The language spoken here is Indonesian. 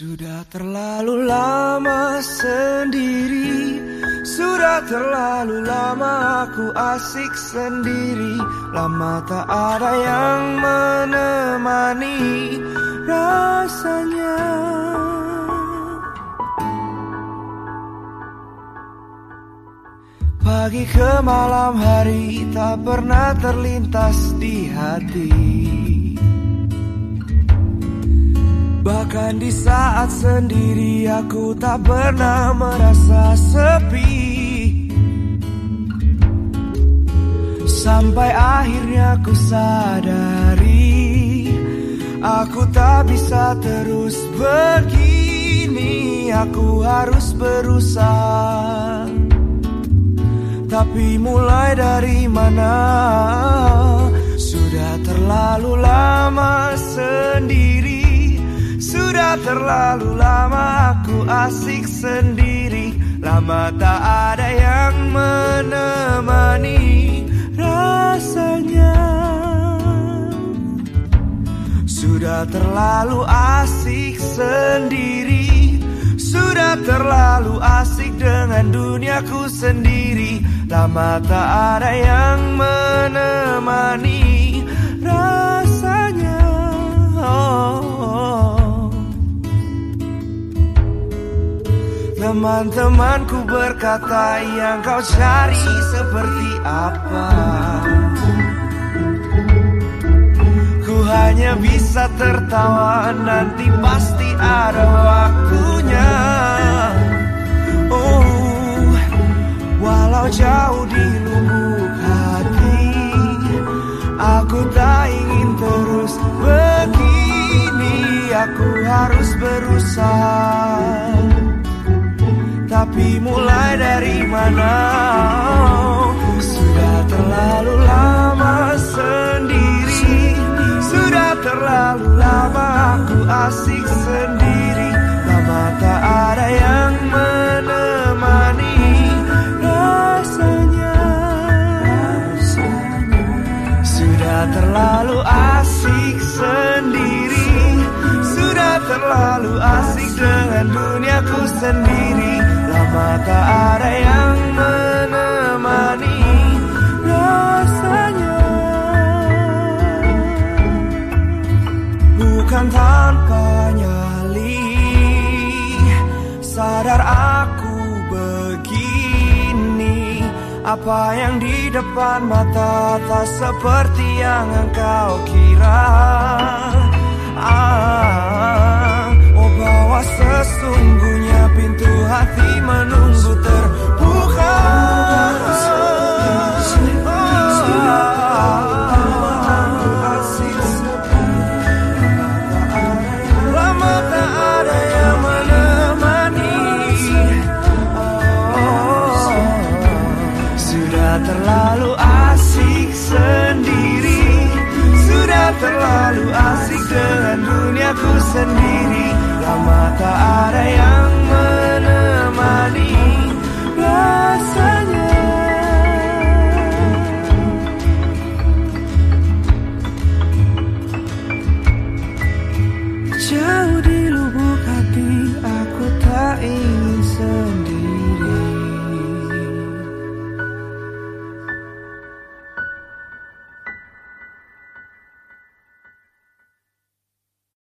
Sudah terlalu lama sendiri. Sudah terlalu lama aku asik sendiri. Lama tak ada yang menemani rasanya. Pagi ke malam hari tak pernah terlintas di hati Bahkan di saat sendiri aku tak pernah merasa sepi. Sampai akhirnya ku sadari Aku tak bisa terus begini. Aku harus berusaha. Tapi mulai dari mana? Sudah terlalu lama sendiri sudah terlalu lama aku asik sendiri. Lama tak ada yang menemani rasanya. Sudah terlalu asik sendiri. Sudah terlalu asik dengan duniaku sendiri. Lama tak ada yang menemani rasanya Teman-temanku berkata yang kau cari seperti apa? Ku hanya bisa tertawa nanti pasti ada waktunya. Oh, walau jauh di lubuk hati Aku tak ingin terus begini. Aku harus berusaha tapi mulai dari mana? Sudah terlalu lama sendiri. Sudah terlalu lama aku asik sendiri. Lama tak ada yang menemani. Rasanya Sudah terlalu asik sendiri. Sudah terlalu asik dengan duniaku sendiri Tak ada yang menemani rasanya. Bukan tanpa nyali Sadar aku begini. Apa yang di depan mata tak seperti yang engkau kira Sudah terlalu asik sendiri. Sudah terlalu asik